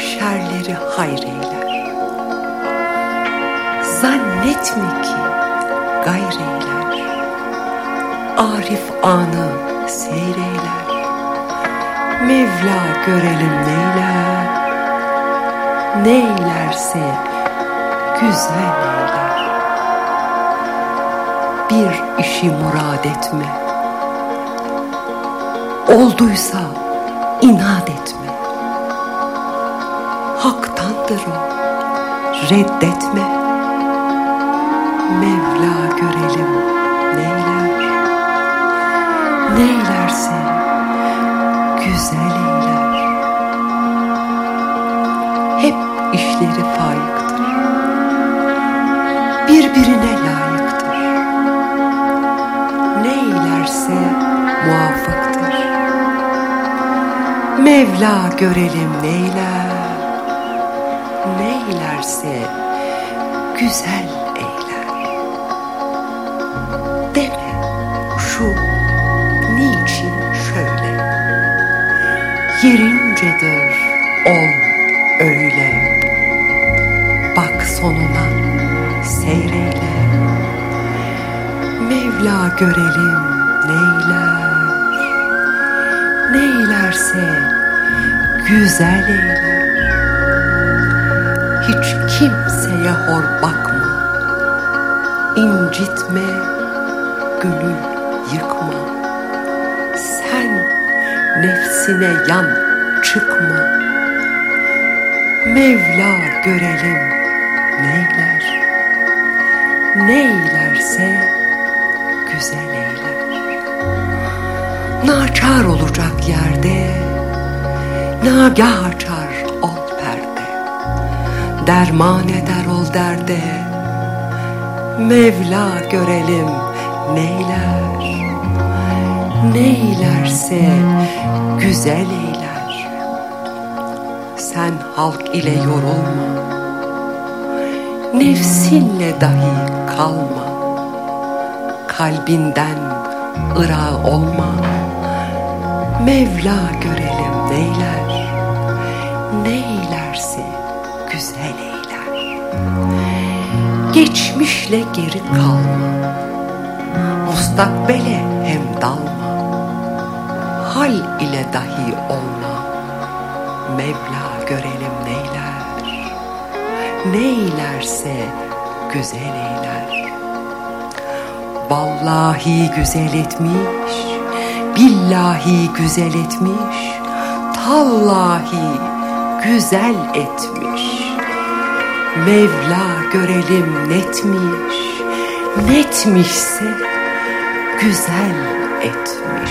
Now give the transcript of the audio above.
işleri hayreyler. Zannetme ki gayreyler. Arif anı seyreyler. Mevla görelim neyler. Neylerse güzel eyler. Bir işi murad etme. Olduysa inat etme. O, reddetme. Mevla görelim neyler, neylerse güzel eyler. Hep işleri fayktır, birbirine layıktır. Neylerse muvaffıktır. Mevla görelim neyler, neylerse güzel eyler. Deme şu niçin şöyle, yerincedir ol öyle. Bak sonuna seyreyle, Mevla görelim neyler, neylerse güzel eyler. Hiç kimseye hor bakma, incitme, gönül yıkma. Sen nefsine yan çıkma. Mevla görelim neyler, neylerse güzel eyler. Naçar olacak yerde, nagah açar. Derman eder ol derde, Mevla görelim neyler, neylerse güzel eyler. Sen halk ile yorulma, nefsinle dahi kalma. Kalbinden ıra olma, Mevla görelim neyler, neylerse güzel eyler. Geçmişle geri kalma, mustakbele hem dalma. Hal ile dahi olma, Mevla görelim neyler, neylerse güzel eyler. Vallahi güzel etmiş, billahi güzel etmiş, tallahi güzel etmiş. Mevla görelim netmiş, netmişse güzel etmiş.